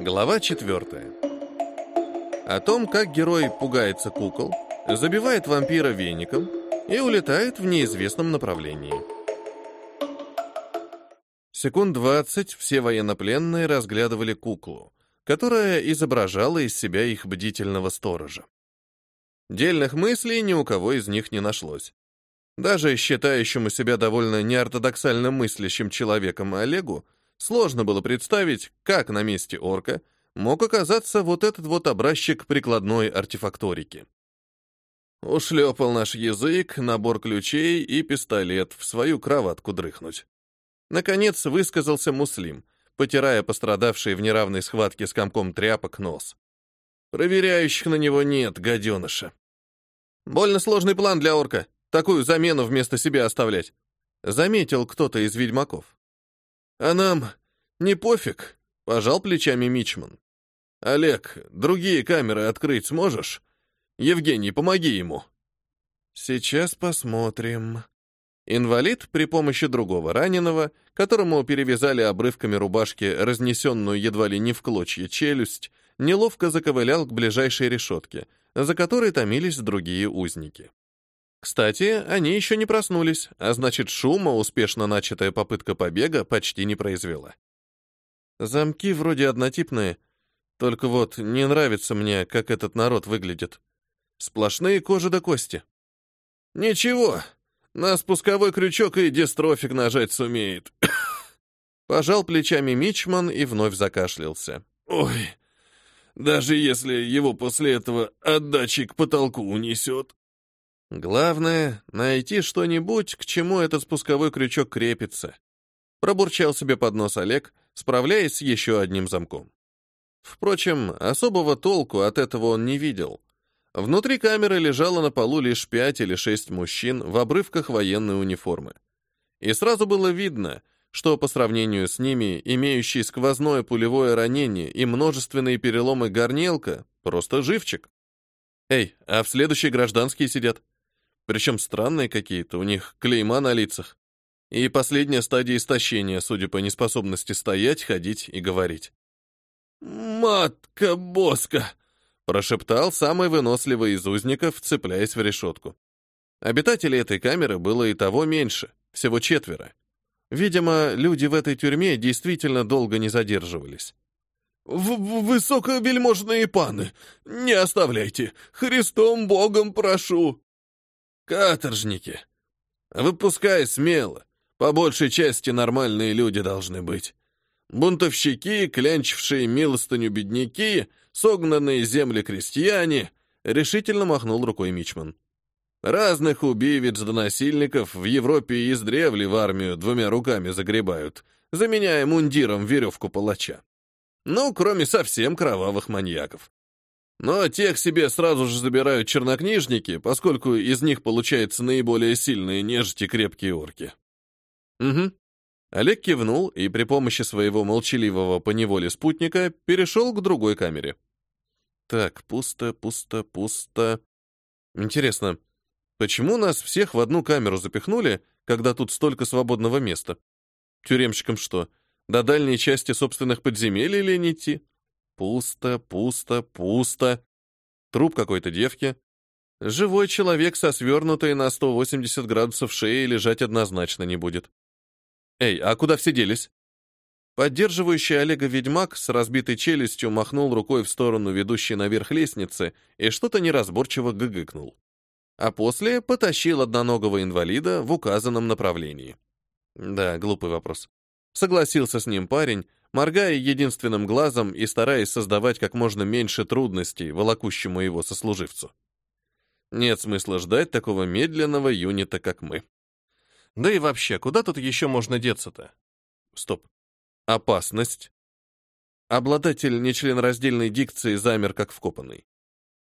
Глава 4. О том, как герой пугается кукол, забивает вампира веником и улетает в неизвестном направлении. Секунд двадцать все военнопленные разглядывали куклу, которая изображала из себя их бдительного сторожа. Дельных мыслей ни у кого из них не нашлось. Даже считающему себя довольно неортодоксально мыслящим человеком Олегу сложно было представить, как на месте орка мог оказаться вот этот вот образчик прикладной артефакторики. Ушлепал наш язык, набор ключей и пистолет в свою кроватку дрыхнуть. Наконец высказался Муслим, потирая пострадавший в неравной схватке с комком тряпок нос. Проверяющих на него нет, гаденыша. Больно сложный план для орка, такую замену вместо себя оставлять. Заметил кто-то из ведьмаков. А нам не пофиг, пожал плечами Мичман. Олег, другие камеры открыть сможешь? Евгений, помоги ему. Сейчас посмотрим. Инвалид при помощи другого раненого, которому перевязали обрывками рубашки разнесенную едва ли не в клочья челюсть, неловко заковылял к ближайшей решетке, за которой томились другие узники. Кстати, они еще не проснулись, а значит, шума успешно начатая попытка побега почти не произвела. Замки вроде однотипные, только вот не нравится мне, как этот народ выглядит. Сплошные кожи до кости. Ничего, на спусковой крючок и дистрофик нажать сумеет. Пожал плечами Мичман и вновь закашлялся. Ой, даже если его после этого отдачи к потолку унесет. Главное — найти что-нибудь, к чему этот спусковой крючок крепится. Пробурчал себе под нос Олег, справляясь с еще одним замком. Впрочем, особого толку от этого он не видел. Внутри камеры лежало на полу лишь пять или шесть мужчин в обрывках военной униформы. И сразу было видно, что по сравнению с ними имеющий сквозное пулевое ранение и множественные переломы горнелка просто живчик. Эй, а в следующие гражданские сидят. Причем странные какие-то, у них клейма на лицах. И последняя стадия истощения, судя по неспособности стоять, ходить и говорить. «Матка-боска!» прошептал самый выносливый из узников, цепляясь в решетку. Обитателей этой камеры было и того меньше, всего четверо. Видимо, люди в этой тюрьме действительно долго не задерживались. В «Высоковельможные паны, не оставляйте! Христом Богом прошу!» «Каторжники! Выпускай смело! По большей части нормальные люди должны быть. Бунтовщики, клянчившие милостыню бедняки, согнанные земли крестьяне, решительно махнул рукой Мичман. Разных убивец да насильников в Европе издревле в армию двумя руками загребают, заменяя мундиром веревку палача. Ну, кроме совсем кровавых маньяков. Но тех себе сразу же забирают чернокнижники, поскольку из них получаются наиболее сильные нежити крепкие орки. Угу. Олег кивнул и при помощи своего молчаливого поневоле спутника перешел к другой камере. Так, пусто, пусто, пусто. Интересно, почему нас всех в одну камеру запихнули, когда тут столько свободного места? Тюремщикам что, до дальней части собственных подземелий ли не идти? Пусто, пусто, пусто. Труп какой-то девки. Живой человек со свернутой на 180 градусов шеей лежать однозначно не будет. «Эй, а куда все делись?» Поддерживающий Олега ведьмак с разбитой челюстью махнул рукой в сторону ведущей наверх лестницы и что-то неразборчиво гыгыкнул. А после потащил одноногого инвалида в указанном направлении. Да, глупый вопрос. Согласился с ним парень, моргая единственным глазом и стараясь создавать как можно меньше трудностей волокущему его сослуживцу. Нет смысла ждать такого медленного юнита, как мы. Да и вообще, куда тут еще можно деться-то? Стоп. Опасность. Обладатель нечленораздельной дикции замер как вкопанный.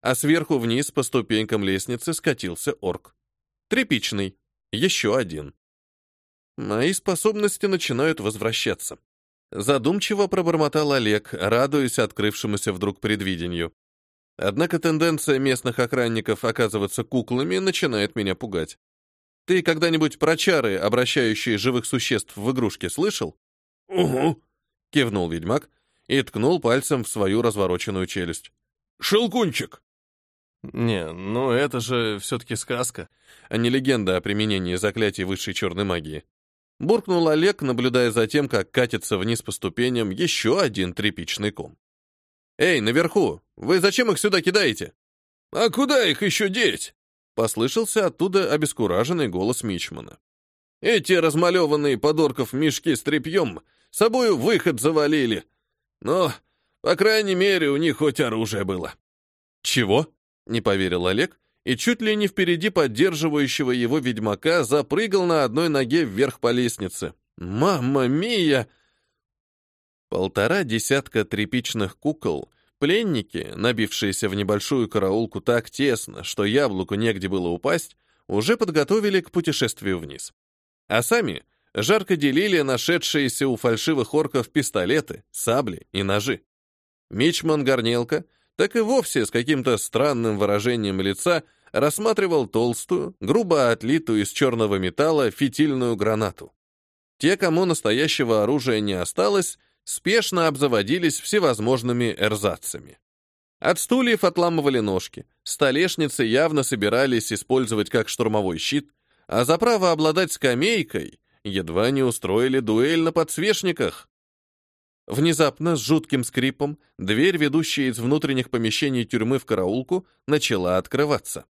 А сверху вниз по ступенькам лестницы скатился орк. Трепичный. Еще один. Мои способности начинают возвращаться. Задумчиво пробормотал Олег, радуясь открывшемуся вдруг предвидению. Однако тенденция местных охранников оказываться куклами начинает меня пугать. Ты когда-нибудь про чары, обращающие живых существ в игрушки, слышал? Угу. — кивнул ведьмак и ткнул пальцем в свою развороченную челюсть. «Шелкунчик!» «Не, ну это же все-таки сказка, а не легенда о применении заклятий высшей черной магии. Буркнул Олег, наблюдая за тем, как катится вниз по ступеням еще один тряпичный ком. «Эй, наверху! Вы зачем их сюда кидаете?» «А куда их еще деть?» Послышался оттуда обескураженный голос Мичмана. «Эти размалеванные подорков мешки с тряпьем собою выход завалили. Но, по крайней мере, у них хоть оружие было». «Чего?» — не поверил Олег, и чуть ли не впереди поддерживающего его ведьмака запрыгал на одной ноге вверх по лестнице. «Мамма мия!» Полтора десятка тряпичных кукол, пленники, набившиеся в небольшую караулку так тесно, что яблоку негде было упасть, уже подготовили к путешествию вниз. А сами жарко делили нашедшиеся у фальшивых орков пистолеты, сабли и ножи. Мичман Горнелка так и вовсе с каким-то странным выражением лица рассматривал толстую, грубо отлитую из черного металла фитильную гранату. Те, кому настоящего оружия не осталось, спешно обзаводились всевозможными эрзацами. От стульев отламывали ножки, столешницы явно собирались использовать как штурмовой щит, а за право обладать скамейкой едва не устроили дуэль на подсвечниках. Внезапно, с жутким скрипом, дверь, ведущая из внутренних помещений тюрьмы в караулку, начала открываться.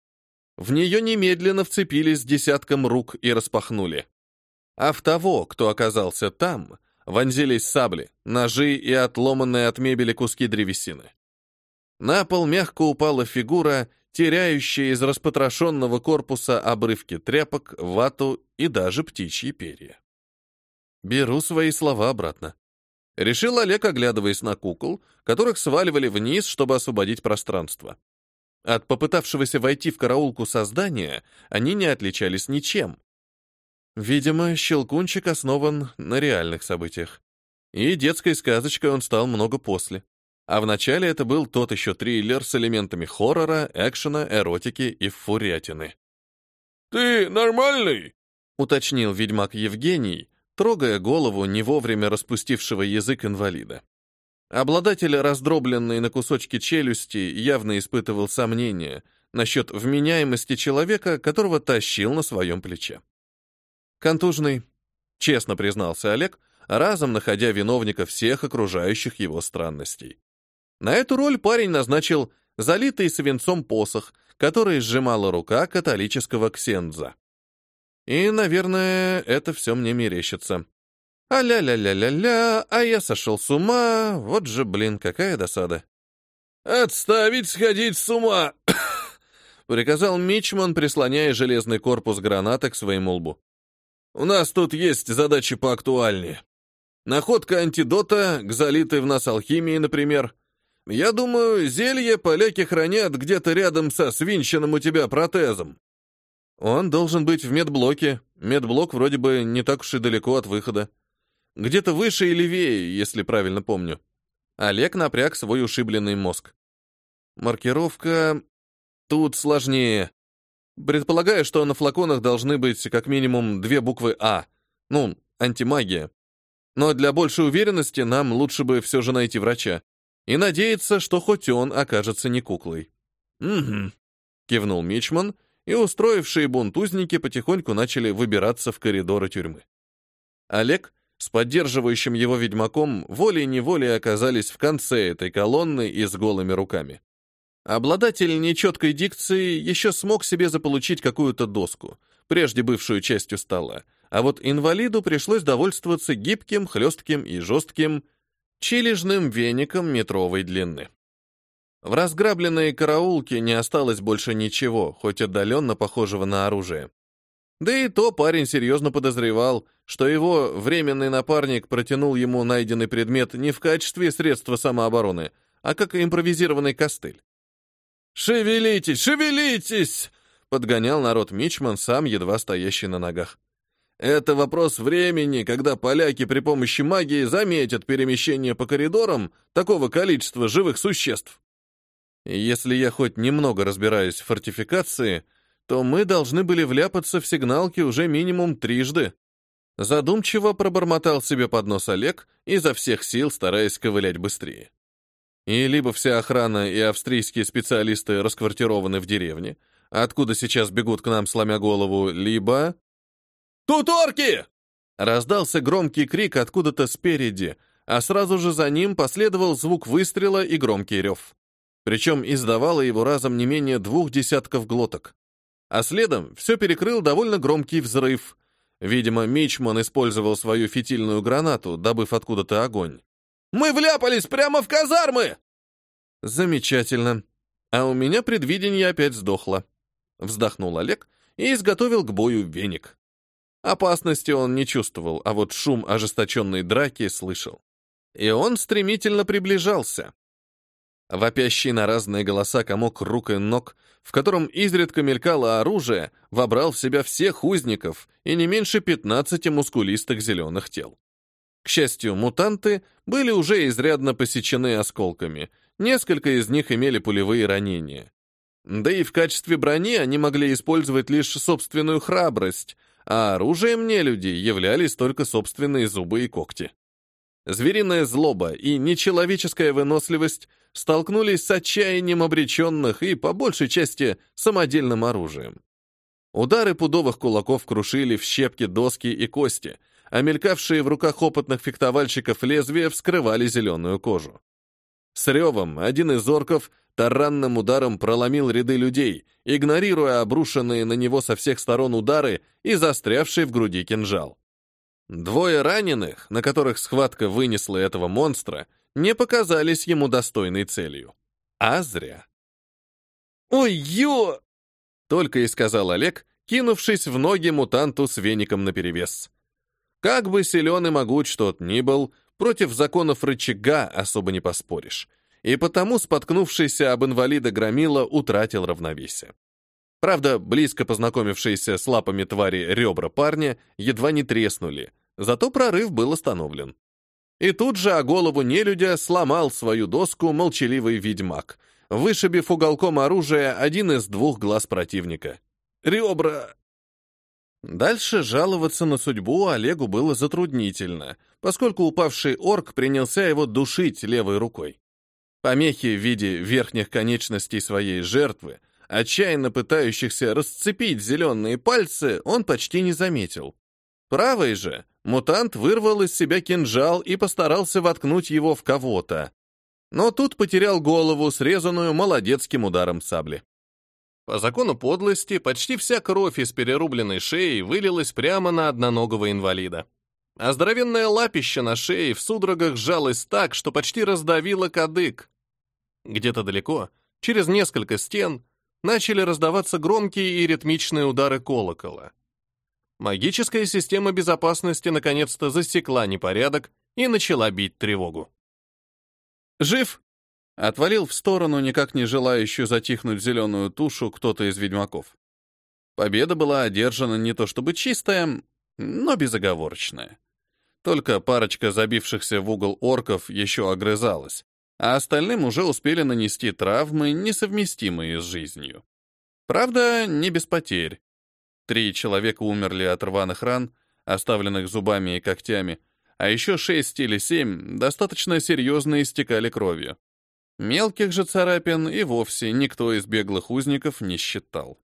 В нее немедленно вцепились десятком рук и распахнули. А в того, кто оказался там, вонзились сабли, ножи и отломанные от мебели куски древесины. На пол мягко упала фигура, теряющая из распотрошенного корпуса обрывки тряпок, вату и даже птичьи перья. Беру свои слова обратно. Решил Олег, оглядываясь на кукол, которых сваливали вниз, чтобы освободить пространство. От попытавшегося войти в караулку создания они не отличались ничем. Видимо, Щелкунчик основан на реальных событиях. И детской сказочкой он стал много после. А вначале это был тот еще триллер с элементами хоррора, экшена, эротики и фурятины. «Ты нормальный?» — уточнил ведьмак Евгений, трогая голову не вовремя распустившего язык инвалида. Обладатель раздробленной на кусочки челюсти явно испытывал сомнения насчет вменяемости человека, которого тащил на своем плече. «Контужный», — честно признался Олег, разом находя виновника всех окружающих его странностей. На эту роль парень назначил залитый свинцом посох, который сжимала рука католического ксендза. И, наверное, это все мне мерещится. А-ля-ля-ля-ля-ля, а я сошел с ума, вот же, блин, какая досада. «Отставить сходить с ума!» приказал Мичман, прислоняя железный корпус граната к своему лбу. «У нас тут есть задачи поактуальнее. Находка антидота к залитой в нас алхимии, например. Я думаю, зелье поляки хранят где-то рядом со свинченным у тебя протезом. Он должен быть в медблоке. Медблок вроде бы не так уж и далеко от выхода. Где-то выше и левее, если правильно помню. Олег напряг свой ушибленный мозг. Маркировка... Тут сложнее. Предполагаю, что на флаконах должны быть как минимум две буквы «А». Ну, антимагия. Но для большей уверенности нам лучше бы все же найти врача. И надеяться, что хоть он окажется не куклой. «Угу», — кивнул Мичман, и устроившие бунт узники потихоньку начали выбираться в коридоры тюрьмы. Олег с поддерживающим его ведьмаком волей-неволей оказались в конце этой колонны и с голыми руками. Обладатель нечеткой дикции еще смог себе заполучить какую-то доску, прежде бывшую частью стола, а вот инвалиду пришлось довольствоваться гибким, хлестким и жестким чилижным веником метровой длины. В разграбленной караулке не осталось больше ничего, хоть отдаленно похожего на оружие. Да и то парень серьезно подозревал, что его временный напарник протянул ему найденный предмет не в качестве средства самообороны, а как импровизированный костыль. «Шевелитесь, шевелитесь!» — подгонял народ Мичман, сам едва стоящий на ногах. «Это вопрос времени, когда поляки при помощи магии заметят перемещение по коридорам такого количества живых существ. Если я хоть немного разбираюсь в фортификации, то мы должны были вляпаться в сигналки уже минимум трижды. Задумчиво пробормотал себе под нос Олег, изо всех сил стараясь ковылять быстрее. И либо вся охрана и австрийские специалисты расквартированы в деревне, откуда сейчас бегут к нам, сломя голову, либо... «Тут орки!» Раздался громкий крик откуда-то спереди, а сразу же за ним последовал звук выстрела и громкий рев. Причем издавало его разом не менее двух десятков глоток. А следом все перекрыл довольно громкий взрыв. Видимо, Мичман использовал свою фитильную гранату, добыв откуда-то огонь. «Мы вляпались прямо в казармы!» «Замечательно. А у меня предвидение опять сдохло». Вздохнул Олег и изготовил к бою веник. Опасности он не чувствовал, а вот шум ожесточенной драки слышал и он стремительно приближался. Вопящий на разные голоса комок рук и ног, в котором изредка мелькало оружие, вобрал в себя всех узников и не меньше 15 мускулистых зеленых тел. К счастью, мутанты были уже изрядно посечены осколками, несколько из них имели пулевые ранения. Да и в качестве брони они могли использовать лишь собственную храбрость, а оружием нелюдей являлись только собственные зубы и когти. Звериная злоба и нечеловеческая выносливость столкнулись с отчаянием обреченных и, по большей части, самодельным оружием. Удары пудовых кулаков крушили в щепки доски и кости, а мелькавшие в руках опытных фехтовальщиков лезвия вскрывали зеленую кожу. С ревом один из орков таранным ударом проломил ряды людей, игнорируя обрушенные на него со всех сторон удары и застрявший в груди кинжал. Двое раненых, на которых схватка вынесла этого монстра, не показались ему достойной целью. А зря. «Ой, ё!» — только и сказал Олег, кинувшись в ноги мутанту с веником наперевес. Как бы силен и могуч тот ни был, против законов рычага особо не поспоришь. И потому споткнувшийся об инвалида громила утратил равновесие. Правда, близко познакомившиеся с лапами твари ребра парня едва не треснули, Зато прорыв был остановлен. И тут же о голову нелюдя сломал свою доску молчаливый ведьмак, вышибив уголком оружия один из двух глаз противника. «Ребра!» Дальше жаловаться на судьбу Олегу было затруднительно, поскольку упавший орк принялся его душить левой рукой. Помехи в виде верхних конечностей своей жертвы, отчаянно пытающихся расцепить зеленые пальцы, он почти не заметил. Правой же Мутант вырвал из себя кинжал и постарался воткнуть его в кого-то. Но тут потерял голову, срезанную молодецким ударом сабли. По закону подлости, почти вся кровь из перерубленной шеи вылилась прямо на одноногого инвалида. А здоровенное лапище на шее в судорогах сжалось так, что почти раздавило кадык. Где-то далеко, через несколько стен, начали раздаваться громкие и ритмичные удары колокола. Магическая система безопасности наконец-то засекла непорядок и начала бить тревогу. «Жив!» — отвалил в сторону никак не желающую затихнуть зеленую тушу кто-то из ведьмаков. Победа была одержана не то чтобы чистая, но безоговорочная. Только парочка забившихся в угол орков еще огрызалась, а остальным уже успели нанести травмы, несовместимые с жизнью. Правда, не без потерь. Три человека умерли от рваных ран, оставленных зубами и когтями, а еще шесть или семь достаточно серьезно истекали кровью. Мелких же царапин и вовсе никто из беглых узников не считал.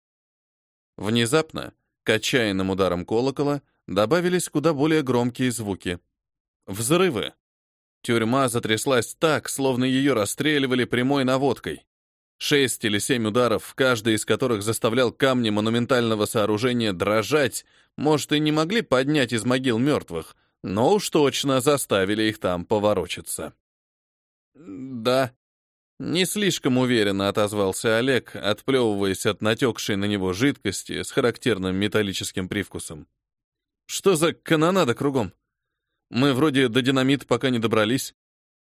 Внезапно, к отчаянным ударам колокола, добавились куда более громкие звуки. Взрывы. Тюрьма затряслась так, словно ее расстреливали прямой наводкой. Шесть или семь ударов, каждый из которых заставлял камни монументального сооружения дрожать, может, и не могли поднять из могил мертвых, но уж точно заставили их там поворочиться. «Да», — не слишком уверенно отозвался Олег, отплевываясь от натекшей на него жидкости с характерным металлическим привкусом. «Что за канонада кругом? Мы вроде до динамита пока не добрались.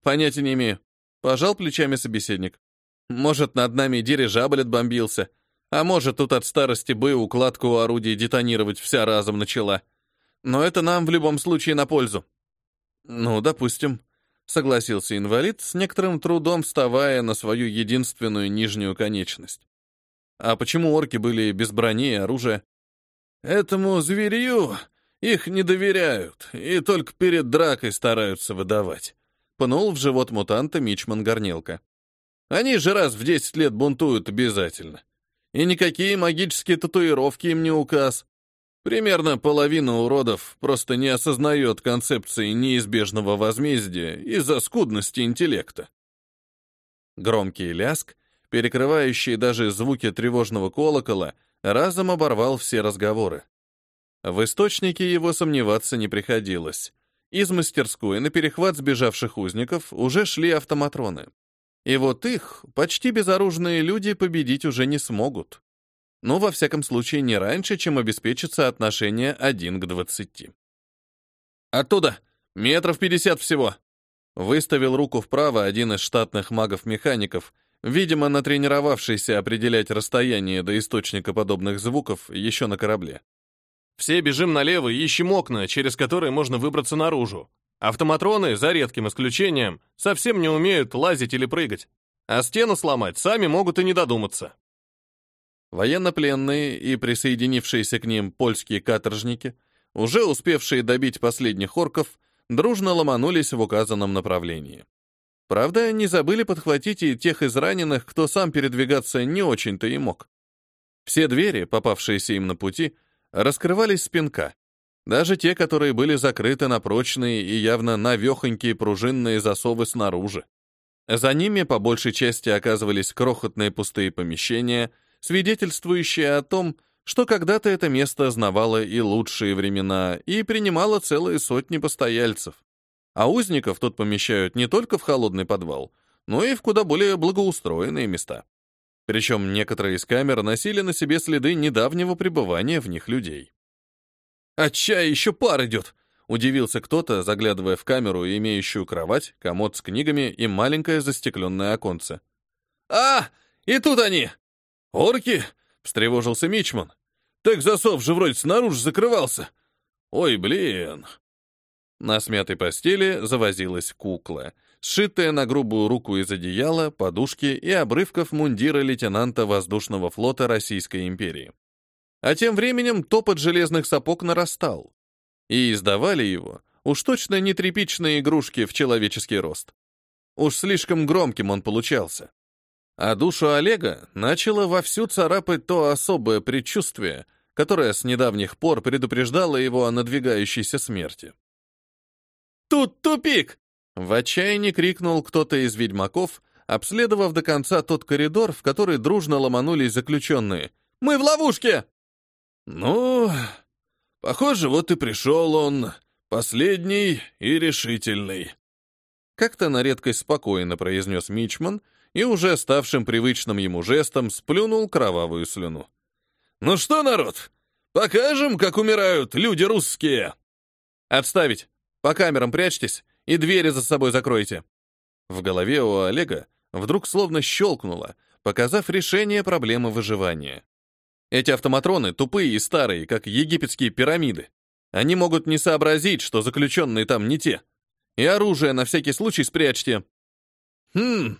Понятия не имею». Пожал плечами собеседник. Может, над нами дирижабль отбомбился, а может, тут от старости бы укладку орудий детонировать вся разом начала. Но это нам в любом случае на пользу. Ну, допустим, согласился инвалид, с некоторым трудом вставая на свою единственную нижнюю конечность. А почему орки были без брони и оружия? Этому зверью Их не доверяют и только перед дракой стараются выдавать. Пнул в живот мутанта Мичман Горнелка. Они же раз в 10 лет бунтуют обязательно. И никакие магические татуировки им не указ. Примерно половина уродов просто не осознает концепции неизбежного возмездия из-за скудности интеллекта. Громкий ляск, перекрывающий даже звуки тревожного колокола, разом оборвал все разговоры. В источнике его сомневаться не приходилось. Из мастерской на перехват сбежавших узников уже шли автоматроны. И вот их почти безоружные люди победить уже не смогут. Но, во всяком случае, не раньше, чем обеспечится отношение 1 к 20. «Оттуда! Метров 50 всего!» Выставил руку вправо один из штатных магов-механиков, видимо, натренировавшийся определять расстояние до источника подобных звуков еще на корабле. «Все бежим налево и ищем окна, через которые можно выбраться наружу. Автоматроны, за редким исключением, совсем не умеют лазить или прыгать. А стену сломать сами могут и не додуматься». Военнопленные и присоединившиеся к ним польские каторжники, уже успевшие добить последних орков, дружно ломанулись в указанном направлении. Правда, не забыли подхватить и тех из раненых, кто сам передвигаться не очень-то и мог. Все двери, попавшиеся им на пути, раскрывались с пинка. Даже те, которые были закрыты на прочные и явно навехонькие пружинные засовы снаружи. За ними по большей части оказывались крохотные пустые помещения — свидетельствующее о том, что когда-то это место знавало и лучшие времена и принимало целые сотни постояльцев. А узников тут помещают не только в холодный подвал, но и в куда более благоустроенные места. Причем некоторые из камер носили на себе следы недавнего пребывания в них людей. «От чая еще пар идет!» — удивился кто-то, заглядывая в камеру, имеющую кровать, комод с книгами и маленькое застекленное оконце. «А, и тут они!» «Орки?» — встревожился Мичман. «Так засов же вроде снаружи закрывался. Ой, блин!» На смятой постели завозилась кукла, сшитая на грубую руку из одеяла, подушки и обрывков мундира лейтенанта воздушного флота Российской империи. А тем временем топот железных сапог нарастал. И издавали его уж точно не тряпичные игрушки в человеческий рост. Уж слишком громким он получался. А душу Олега начало вовсю царапать то особое предчувствие, которое с недавних пор предупреждало его о надвигающейся смерти. «Тут тупик!» — в отчаянии крикнул кто-то из ведьмаков, обследовав до конца тот коридор, в который дружно ломанулись заключенные. «Мы в ловушке!» «Ну, похоже, вот и пришел он, последний и решительный». Как-то на редкость спокойно произнес Мичман — и уже ставшим привычным ему жестом сплюнул кровавую слюну. «Ну что, народ, покажем, как умирают люди русские!» «Отставить! По камерам прячьтесь и двери за собой закройте!» В голове у Олега вдруг словно щелкнуло, показав решение проблемы выживания. Эти автоматроны тупые и старые, как египетские пирамиды. Они могут не сообразить, что заключенные там не те. И оружие на всякий случай спрячьте. Хм,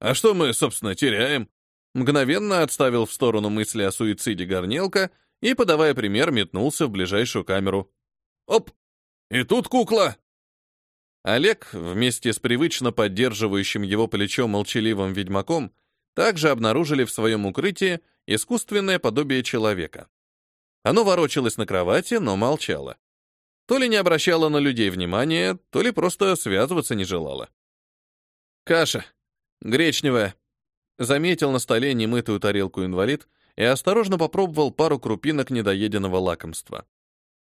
а что мы, собственно, теряем? Мгновенно отставил в сторону мысли о суициде Горнелка и, подавая пример, метнулся в ближайшую камеру. Оп! И тут кукла! Олег, вместе с привычно поддерживающим его плечо молчаливым ведьмаком, также обнаружили в своем укрытии искусственное подобие человека. Оно ворочалось на кровати, но молчало. То ли не обращало на людей внимания, то ли просто связываться не желало. «Каша», Гречневая. Заметил на столе немытую тарелку инвалид и осторожно попробовал пару крупинок недоеденного лакомства.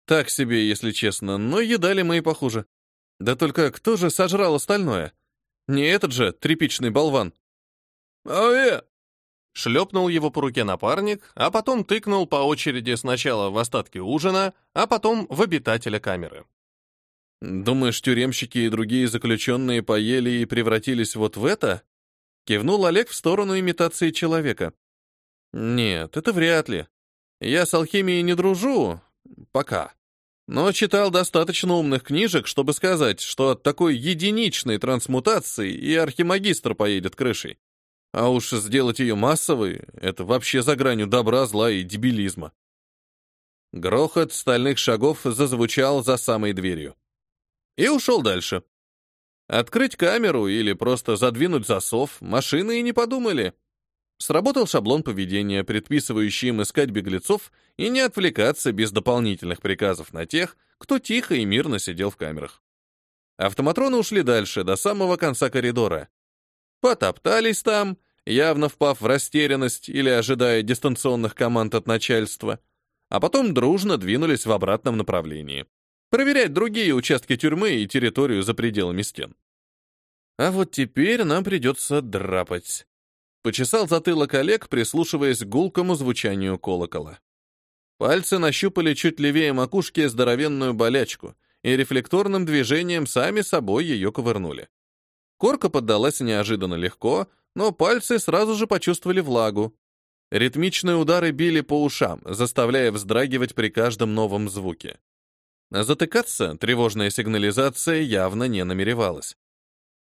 Так себе, если честно, но едали мы и похуже. Да только кто же сожрал остальное? Не этот же тряпичный болван. «Ае!» Шлепнул его по руке напарник, а потом тыкнул по очереди сначала в остатки ужина, а потом в обитателя камеры. «Думаешь, тюремщики и другие заключенные поели и превратились вот в это?» Кивнул Олег в сторону имитации человека. Нет, это вряд ли. Я с алхимией не дружу. Пока. Но читал достаточно умных книжек, чтобы сказать, что от такой единичной трансмутации и архимагистр поедет крышей. А уж сделать ее массовой — это вообще за гранью добра, зла и дебилизма. Грохот стальных шагов зазвучал за самой дверью. И ушел дальше. Открыть камеру или просто задвинуть засов машины и не подумали. Сработал шаблон поведения, предписывающий им искать беглецов и не отвлекаться без дополнительных приказов на тех, кто тихо и мирно сидел в камерах. Автоматроны ушли дальше, до самого конца коридора. Потоптались там, явно впав в растерянность или ожидая дистанционных команд от начальства, а потом дружно двинулись в обратном направлении. Проверять другие участки тюрьмы и территорию за пределами стен. А вот теперь нам придется драпать. Почесал затылок Олег, прислушиваясь к гулкому звучанию колокола. Пальцы нащупали чуть левее макушки здоровенную болячку и рефлекторным движением сами собой ее ковырнули. Корка поддалась неожиданно легко, но пальцы сразу же почувствовали влагу. Ритмичные удары били по ушам, заставляя вздрагивать при каждом новом звуке. Затыкаться тревожная сигнализация явно не намеревалась.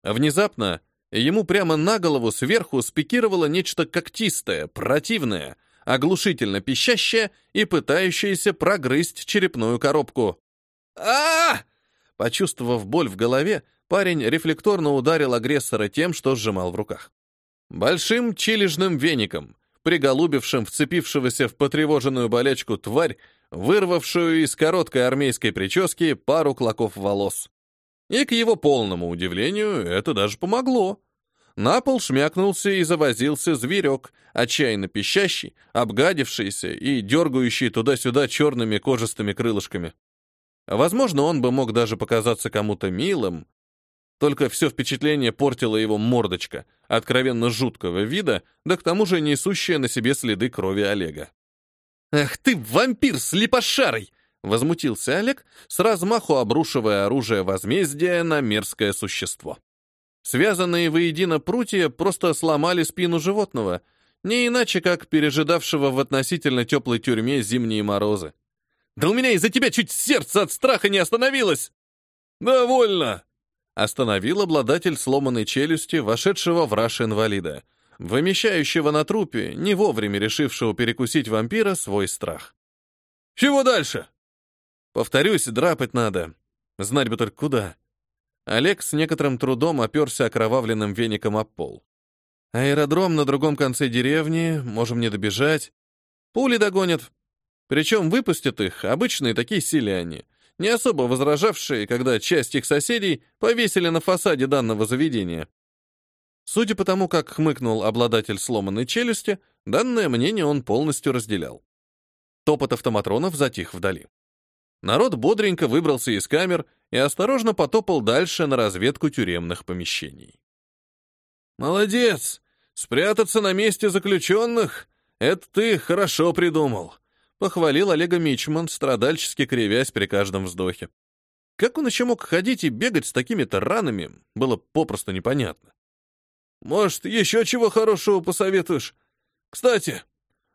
Внезапно ему прямо на голову сверху спикировало нечто когтистое, противное, оглушительно пищащее и пытающееся прогрызть черепную коробку. а, Почувствовав боль в голове, парень рефлекторно ударил агрессора тем, что сжимал в руках. Большим чилижным веником, приголубившим вцепившегося в потревоженную болячку тварь, вырвавшую из короткой армейской прически пару клоков волос. И к его полному удивлению это даже помогло. На пол шмякнулся и завозился зверек, отчаянно пищащий, обгадившийся и дергающий туда-сюда черными кожистыми крылышками. Возможно, он бы мог даже показаться кому-то милым, только все впечатление портила его мордочка, откровенно жуткого вида, да к тому же несущая на себе следы крови Олега. «Ах ты, вампир слепошарый!» — возмутился Олег, с размаху обрушивая оружие возмездия на мерзкое существо. Связанные воедино прутья просто сломали спину животного, не иначе как пережидавшего в относительно теплой тюрьме зимние морозы. «Да у меня из-за тебя чуть сердце от страха не остановилось!» «Довольно!» Остановил обладатель сломанной челюсти, вошедшего в раш инвалида, вымещающего на трупе, не вовремя решившего перекусить вампира, свой страх. «Чего дальше?» «Повторюсь, драпать надо. Знать бы только куда». Олег с некоторым трудом оперся окровавленным веником об пол. «Аэродром на другом конце деревни, можем не добежать. Пули догонят. Причем выпустят их обычные такие селяне, не особо возражавшие, когда часть их соседей повесили на фасаде данного заведения. Судя по тому, как хмыкнул обладатель сломанной челюсти, данное мнение он полностью разделял. Топот автоматронов затих вдали. Народ бодренько выбрался из камер и осторожно потопал дальше на разведку тюремных помещений. «Молодец! Спрятаться на месте заключенных — это ты хорошо придумал», Похвалил Олега Мичман, страдальчески кривясь при каждом вздохе. Как он еще мог ходить и бегать с такими-то ранами, было попросту непонятно. «Может, еще чего хорошего посоветуешь? Кстати,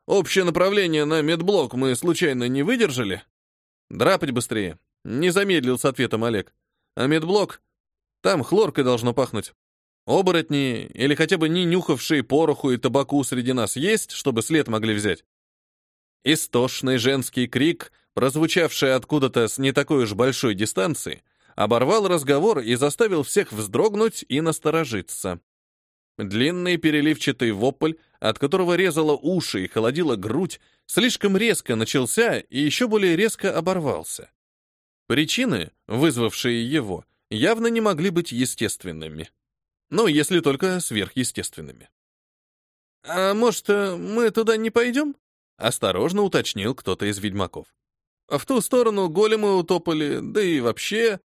общее направление на медблок мы случайно не выдержали?» «Драпать быстрее», — не замедлил с ответом Олег. «А медблок? Там хлоркой должно пахнуть. Оборотни или хотя бы не нюхавшие пороху и табаку среди нас есть, чтобы след могли взять?» Истошный женский крик, прозвучавший откуда-то с не такой уж большой дистанции, оборвал разговор и заставил всех вздрогнуть и насторожиться. Длинный переливчатый вопль, от которого резало уши и холодила грудь, слишком резко начался и еще более резко оборвался. Причины, вызвавшие его, явно не могли быть естественными. Ну, если только сверхъестественными. «А может, э, мы туда не пойдем?» Осторожно уточнил кто-то из ведьмаков. В ту сторону големы утопали, да и вообще...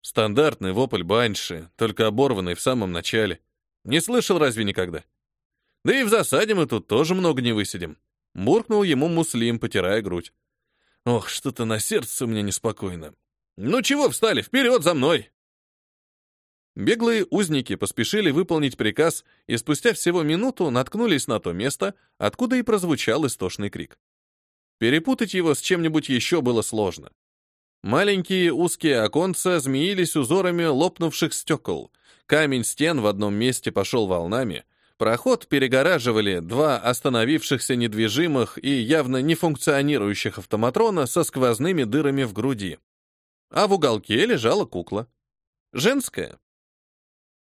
Стандартный вопль банши, только оборванный в самом начале. Не слышал разве никогда? Да и в засаде мы тут тоже много не высидим. Буркнул ему Муслим, потирая грудь. Ох, что-то на сердце у меня неспокойно. Ну чего встали, вперед за мной! Беглые узники поспешили выполнить приказ и спустя всего минуту наткнулись на то место, откуда и прозвучал истошный крик. Перепутать его с чем-нибудь еще было сложно. Маленькие узкие оконца змеились узорами лопнувших стекол, камень стен в одном месте пошел волнами, Проход перегораживали два остановившихся недвижимых и явно не функционирующих автоматрона со сквозными дырами в груди. А в уголке лежала кукла. Женская.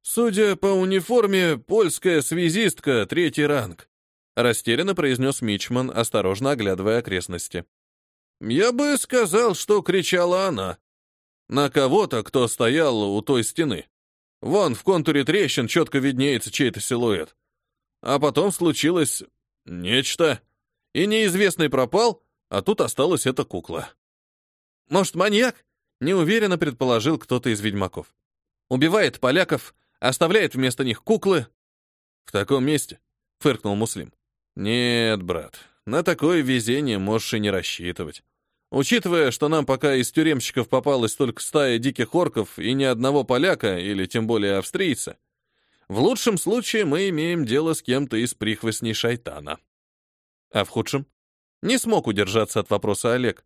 Судя по униформе, польская связистка, третий ранг. Растерянно произнес Мичман, осторожно оглядывая окрестности. Я бы сказал, что кричала она. На кого-то, кто стоял у той стены. Вон, в контуре трещин четко виднеется чей-то силуэт. А потом случилось нечто. И неизвестный пропал, а тут осталась эта кукла. Может, маньяк? Неуверенно предположил кто-то из ведьмаков. Убивает поляков, оставляет вместо них куклы. В таком месте, фыркнул Муслим. Нет, брат, на такое везение можешь и не рассчитывать. Учитывая, что нам пока из тюремщиков попалась только стая диких орков и ни одного поляка, или тем более австрийца, в лучшем случае мы имеем дело с кем-то из прихвостней шайтана. А в худшем? Не смог удержаться от вопроса Олег.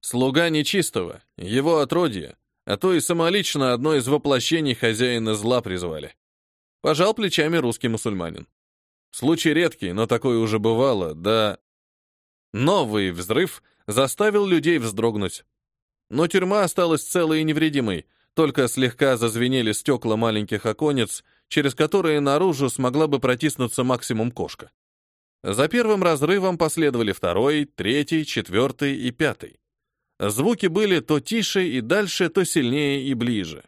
Слуга нечистого, его отродье, а то и самолично одно из воплощений хозяина зла призвали. Пожал плечами русский мусульманин. Случай редкий, но такое уже бывало, да... Новый взрыв заставил людей вздрогнуть. Но тюрьма осталась целой и невредимой, только слегка зазвенели стекла маленьких оконец, через которые наружу смогла бы протиснуться максимум кошка. За первым разрывом последовали второй, третий, четвертый и пятый. Звуки были то тише и дальше, то сильнее и ближе.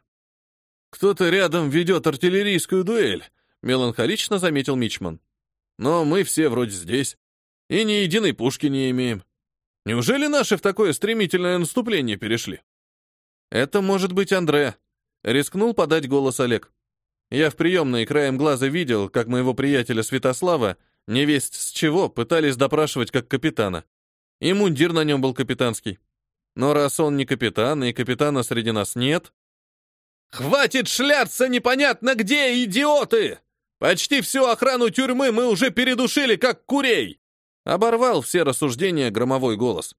«Кто-то рядом ведет артиллерийскую дуэль», — меланхолично заметил Мичман. «Но мы все вроде здесь, и ни единой пушки не имеем. Неужели наши в такое стремительное наступление перешли?» «Это может быть Андре», — рискнул подать голос Олег. Я в приемной краем глаза видел, как моего приятеля Святослава, невесть с чего, пытались допрашивать как капитана. И мундир на нем был капитанский. Но раз он не капитан, и капитана среди нас нет... «Хватит шляться непонятно где, идиоты! Почти всю охрану тюрьмы мы уже передушили, как курей!» Оборвал все рассуждения громовой голос.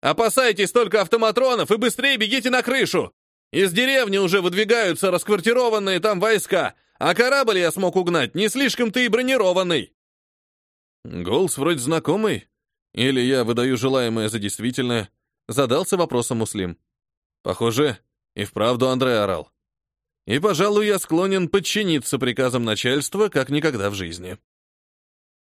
«Опасайтесь только автоматронов и быстрее бегите на крышу! Из деревни уже выдвигаются расквартированные там войска, а корабль я смог угнать, не слишком-то и бронированный. Голос вроде знакомый. Или я выдаю желаемое за действительное? Задался вопросом Муслим. Похоже, и вправду Андрей орал. И, пожалуй, я склонен подчиниться приказам начальства, как никогда в жизни.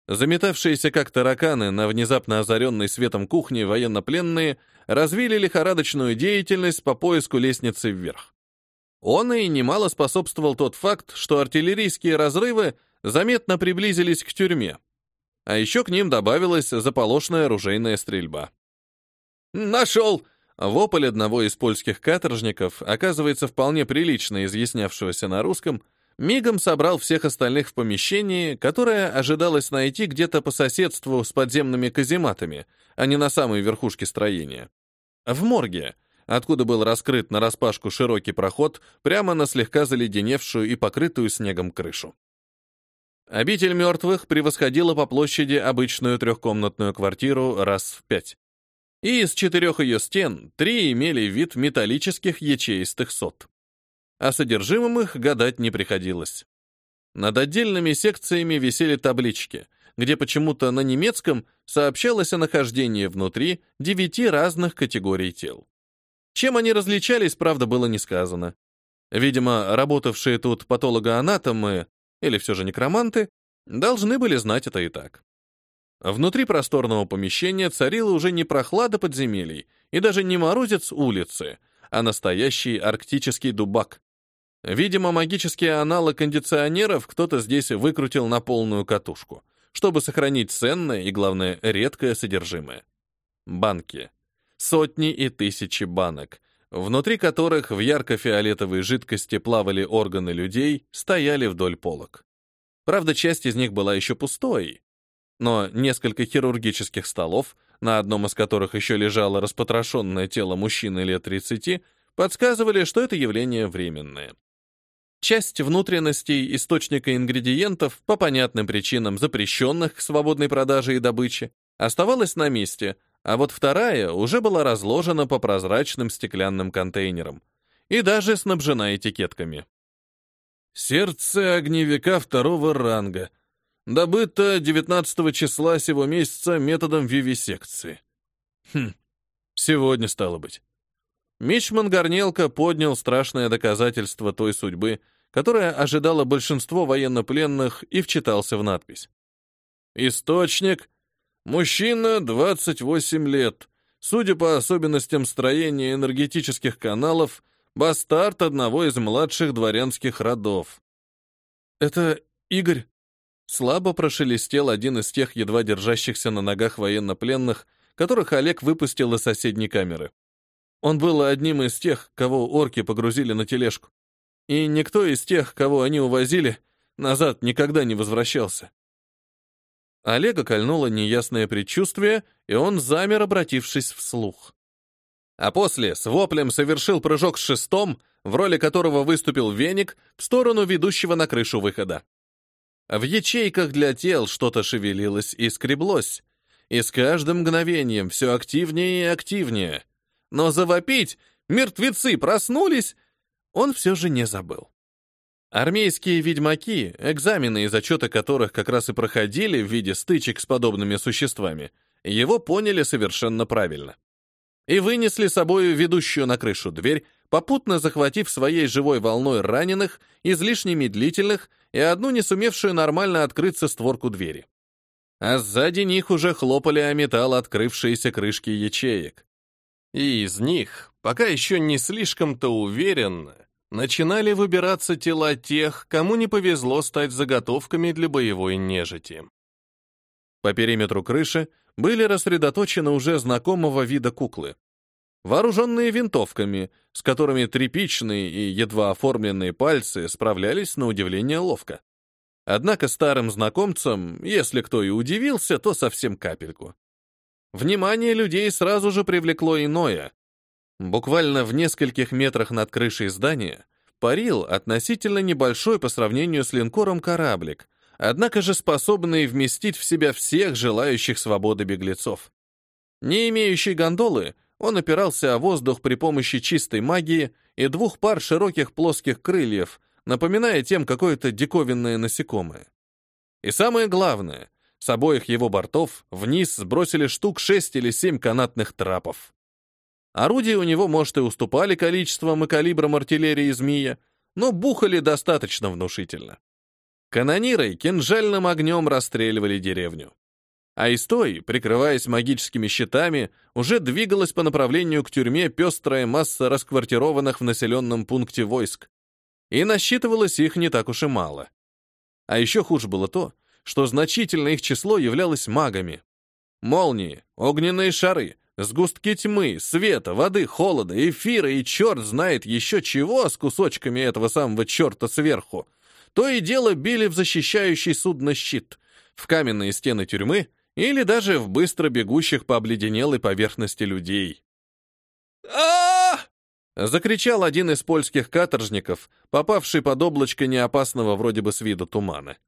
Заметавшиеся как тараканы на внезапно озаренной светом кухне военнопленные развили лихорадочную деятельность по поиску лестницы вверх. Он и немало способствовал тот факт, что артиллерийские разрывы заметно приблизились к тюрьме. А еще к ним добавилась заполошная оружейная стрельба. «Нашел!» Вопль одного из польских каторжников, оказывается, вполне прилично изъяснявшегося на русском, мигом собрал всех остальных в помещении, которое ожидалось найти где-то по соседству с подземными казематами, а не на самой верхушке строения. В морге, откуда был раскрыт нараспашку широкий проход прямо на слегка заледеневшую и покрытую снегом крышу. Обитель мертвых превосходила по площади обычную трехкомнатную квартиру раз в пять. И из четырех ее стен три имели вид металлических ячеистых сот а содержимым их гадать не приходилось. Над отдельными секциями висели таблички, где почему-то на немецком сообщалось о нахождении внутри девяти разных категорий тел. Чем они различались, правда, было не сказано. Видимо, работавшие тут патологоанатомы, или все же некроманты, должны были знать это и так. Внутри просторного помещения царила уже не прохлада подземелий и даже не морозец улицы, а настоящий арктический дубак. Видимо, магический аналог кондиционеров кто-то здесь выкрутил на полную катушку, чтобы сохранить ценное и, главное, редкое содержимое. Банки. Сотни и тысячи банок, внутри которых в ярко-фиолетовой жидкости плавали органы людей, стояли вдоль полок. Правда, часть из них была еще пустой, но несколько хирургических столов, на одном из которых еще лежало распотрошенное тело мужчины лет 30, подсказывали, что это явление временное. Часть внутренностей источника ингредиентов, по понятным причинам запрещенных к свободной продаже и добыче, оставалась на месте, а вот вторая уже была разложена по прозрачным стеклянным контейнерам и даже снабжена этикетками. «Сердце огневика второго ранга. Добыто 19 числа сего месяца методом вивисекции. Хм, сегодня стало быть. Мичман Горнелко поднял страшное доказательство той судьбы, которая ожидала большинство военнопленных, и вчитался в надпись. Источник. Мужчина, 28 лет. Судя по особенностям строения энергетических каналов, бастард одного из младших дворянских родов. «Это Игорь?» Слабо прошелестел один из тех едва держащихся на ногах военнопленных, которых Олег выпустил из соседней камеры. Он был одним из тех, кого орки погрузили на тележку. И никто из тех, кого они увозили, назад никогда не возвращался. Олега кольнуло неясное предчувствие, и он замер, обратившись вслух. А после с воплем совершил прыжок с шестом, в роли которого выступил веник, в сторону ведущего на крышу выхода. В ячейках для тел что-то шевелилось и скреблось, и с каждым мгновением все активнее и активнее. Но завопить «Мертвецы проснулись!» он все же не забыл. Армейские ведьмаки, экзамены и зачеты которых как раз и проходили в виде стычек с подобными существами, его поняли совершенно правильно. И вынесли собою ведущую на крышу дверь, попутно захватив своей живой волной раненых, излишне медлительных и одну не сумевшую нормально открыться створку двери. А сзади них уже хлопали о металл открывшиеся крышки ячеек. И из них, пока еще не слишком-то уверенно, начинали выбираться тела тех, кому не повезло стать заготовками для боевой нежити. По периметру крыши были рассредоточены уже знакомого вида куклы. Вооруженные винтовками, с которыми тряпичные и едва оформленные пальцы справлялись на удивление ловко. Однако старым знакомцам, если кто и удивился, то совсем капельку. Внимание людей сразу же привлекло иное. Буквально в нескольких метрах над крышей здания парил относительно небольшой по сравнению с линкором кораблик, однако же способный вместить в себя всех желающих свободы беглецов. Не имеющий гондолы, он опирался о воздух при помощи чистой магии и двух пар широких плоских крыльев, напоминая тем какое-то диковинное насекомое. И самое главное, с обоих его бортов вниз сбросили штук шесть или семь канатных трапов. Орудия у него, может, и уступали количеством и калибром артиллерии «Змея», но бухали достаточно внушительно. Канонирой кинжальным огнем расстреливали деревню. А из той, прикрываясь магическими щитами, уже двигалась по направлению к тюрьме пестрая масса расквартированных в населенном пункте войск. И насчитывалось их не так уж и мало. А еще хуже было то, что значительное их число являлось магами. Молнии, огненные шары, Сгустки тьмы, света, воды, холода, эфира и черт знает еще чего с кусочками этого самого черта сверху. То и дело били в защищающий судно щит, в каменные стены тюрьмы или даже в быстро бегущих по обледенелой поверхности людей. а Закричал один из польских каторжников, попавший под облачко неопасного вроде бы с виду тумана.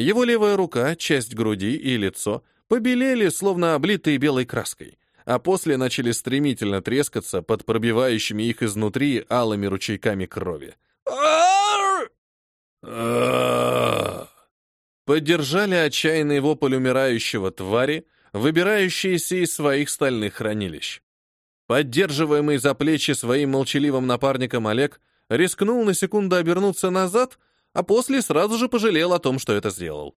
Его левая рука, часть груди и лицо побелели, словно облитые белой краской — а после начали стремительно трескаться под пробивающими их изнутри алыми ручейками крови. Поддержали отчаянный вопль умирающего твари, выбирающиеся из своих стальных хранилищ. Поддерживаемый за плечи своим молчаливым напарником Олег рискнул на секунду обернуться назад, а после сразу же пожалел о том, что это сделал.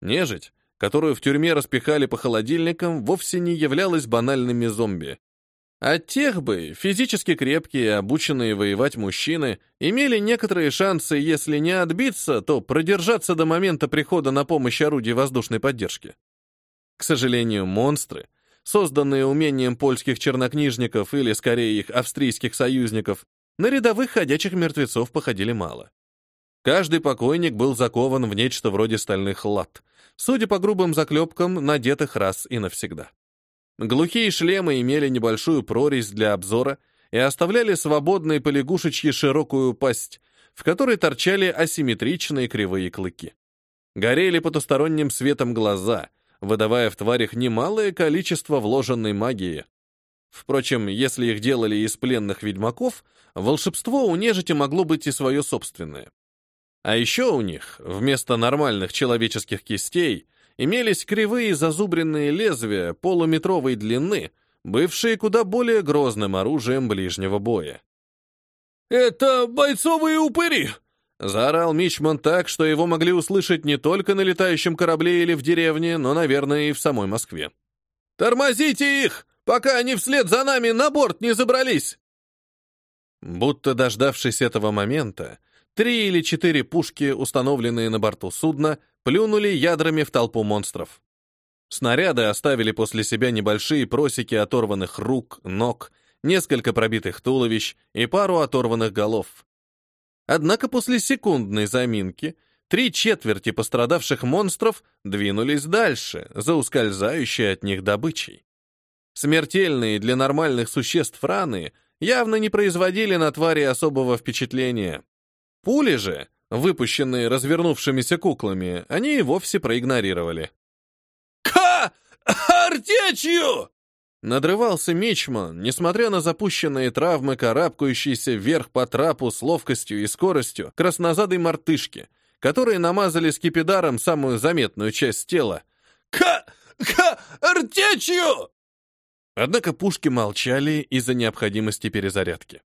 Нежить, которую в тюрьме распихали по холодильникам, вовсе не являлась банальными зомби. От тех бы физически крепкие, обученные воевать мужчины имели некоторые шансы, если не отбиться, то продержаться до момента прихода на помощь орудий воздушной поддержки. К сожалению, монстры, созданные умением польских чернокнижников или, скорее, их австрийских союзников, на рядовых ходячих мертвецов походили мало. Каждый покойник был закован в нечто вроде стальных лад — судя по грубым заклепкам, надетых раз и навсегда. Глухие шлемы имели небольшую прорезь для обзора и оставляли свободной по лягушечьи широкую пасть, в которой торчали асимметричные кривые клыки. Горели потусторонним светом глаза, выдавая в тварях немалое количество вложенной магии. Впрочем, если их делали из пленных ведьмаков, волшебство у нежити могло быть и свое собственное. А еще у них, вместо нормальных человеческих кистей, имелись кривые зазубренные лезвия полуметровой длины, бывшие куда более грозным оружием ближнего боя. «Это бойцовые упыри!» Заорал Мичман так, что его могли услышать не только на летающем корабле или в деревне, но, наверное, и в самой Москве. «Тормозите их, пока они вслед за нами на борт не забрались!» Будто дождавшись этого момента, три или четыре пушки, установленные на борту судна, плюнули ядрами в толпу монстров. Снаряды оставили после себя небольшие просеки оторванных рук, ног, несколько пробитых туловищ и пару оторванных голов. Однако после секундной заминки три четверти пострадавших монстров двинулись дальше, за ускользающей от них добычей. Смертельные для нормальных существ раны явно не производили на твари особого впечатления. Пули же, выпущенные развернувшимися куклами, они и вовсе проигнорировали. «Ка! Артечью!» Надрывался Мичман, несмотря на запущенные травмы, карабкающийся вверх по трапу с ловкостью и скоростью краснозадой мартышки, которые намазали скипидаром самую заметную часть тела. «Ка! Ка! Артечью!» Однако пушки молчали из-за необходимости перезарядки.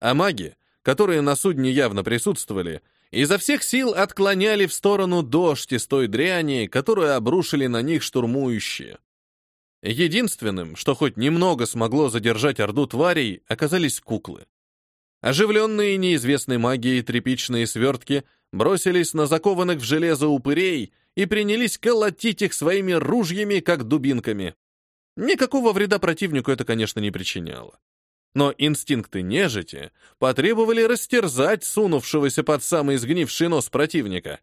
А маги, которые на судне явно присутствовали, изо всех сил отклоняли в сторону дождь из той дряни, которую обрушили на них штурмующие. Единственным, что хоть немного смогло задержать орду тварей, оказались куклы. Оживленные неизвестной магией тряпичные свертки бросились на закованных в железо упырей и принялись колотить их своими ружьями, как дубинками. Никакого вреда противнику это, конечно, не причиняло. Но инстинкты нежити потребовали растерзать сунувшегося под самый сгнивший нос противника.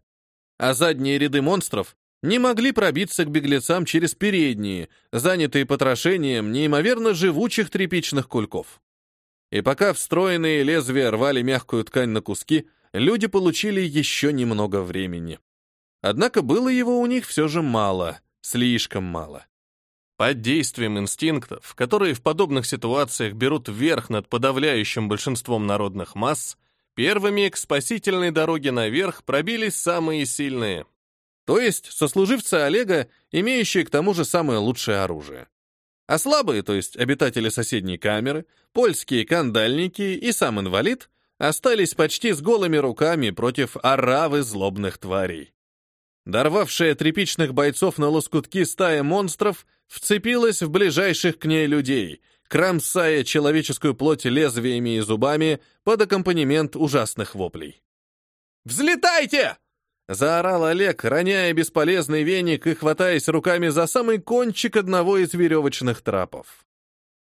А задние ряды монстров не могли пробиться к беглецам через передние, занятые потрошением неимоверно живучих тряпичных кульков. И пока встроенные лезвия рвали мягкую ткань на куски, люди получили еще немного времени. Однако было его у них все же мало, слишком мало. Под действием инстинктов, которые в подобных ситуациях берут верх над подавляющим большинством народных масс, первыми к спасительной дороге наверх пробились самые сильные — то есть сослуживцы Олега, имеющие к тому же самое лучшее оружие. А слабые, то есть обитатели соседней камеры, польские кандальники и сам инвалид, остались почти с голыми руками против оравы злобных тварей. Дорвавшая тряпичных бойцов на лоскутки стая монстров вцепилась в ближайших к ней людей, кромсая человеческую плоть лезвиями и зубами под аккомпанемент ужасных воплей. «Взлетайте!» Заорал Олег, роняя бесполезный веник и хватаясь руками за самый кончик одного из веревочных трапов.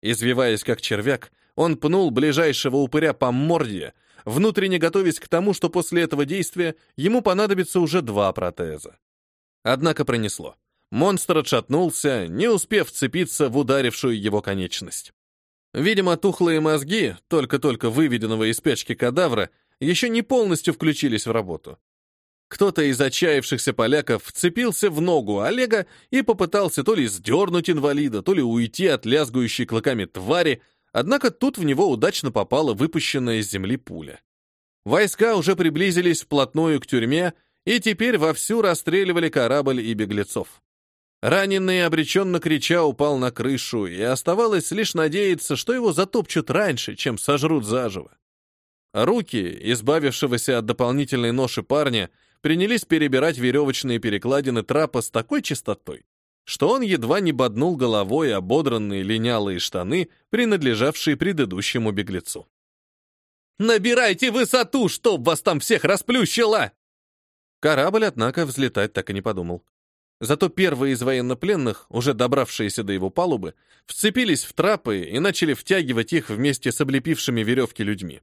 Извиваясь как червяк, он пнул ближайшего упыря по морде, внутренне готовясь к тому, что после этого действия ему понадобится уже два протеза. Однако пронесло. Монстр отшатнулся, не успев вцепиться в ударившую его конечность. Видимо, тухлые мозги, только-только выведенного из печки кадавра, еще не полностью включились в работу. Кто-то из отчаявшихся поляков вцепился в ногу Олега и попытался то ли сдернуть инвалида, то ли уйти от лязгающей клыками твари, однако тут в него удачно попала выпущенная из земли пуля. Войска уже приблизились вплотную к тюрьме и теперь вовсю расстреливали корабль и беглецов. Раненый обреченно крича упал на крышу, и оставалось лишь надеяться, что его затопчут раньше, чем сожрут заживо. Руки, избавившегося от дополнительной ноши парня, принялись перебирать веревочные перекладины трапа с такой частотой, что он едва не боднул головой ободранные линялые штаны, принадлежавшие предыдущему беглецу. «Набирайте высоту, чтоб вас там всех расплющило!» Корабль, однако, взлетать так и не подумал. Зато первые из военнопленных, уже добравшиеся до его палубы, вцепились в трапы и начали втягивать их вместе с облепившими веревки людьми.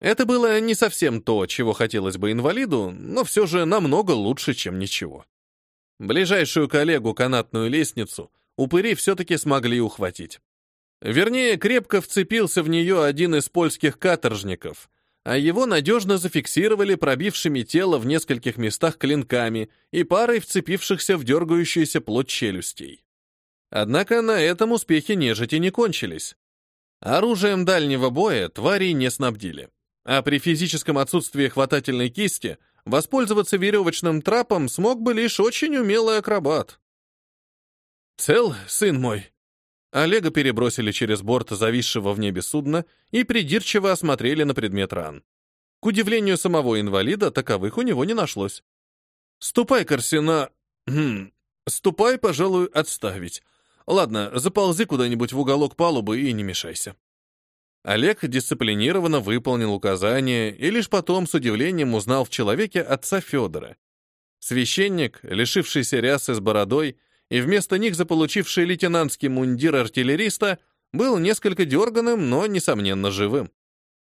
Это было не совсем то, чего хотелось бы инвалиду, но все же намного лучше, чем ничего. Ближайшую коллегу канатную лестницу упыри все-таки смогли ухватить. Вернее, крепко вцепился в нее один из польских каторжников, а его надежно зафиксировали пробившими тело в нескольких местах клинками и парой вцепившихся в дергающуюся плоть челюстей. Однако на этом успехи нежити не кончились. Оружием дальнего боя твари не снабдили а при физическом отсутствии хватательной кисти Воспользоваться веревочным трапом смог бы лишь очень умелый акробат. «Цел, сын мой?» Олега перебросили через борт зависшего в небе судна и придирчиво осмотрели на предмет ран. К удивлению самого инвалида, таковых у него не нашлось. «Ступай, Корсина...» хм, «Ступай, пожалуй, отставить. Ладно, заползи куда-нибудь в уголок палубы и не мешайся». Олег дисциплинированно выполнил указание и лишь потом с удивлением узнал в человеке отца Федора. Священник, лишившийся рясы с бородой и вместо них заполучивший лейтенантский мундир артиллериста, был несколько дерганым, но, несомненно, живым.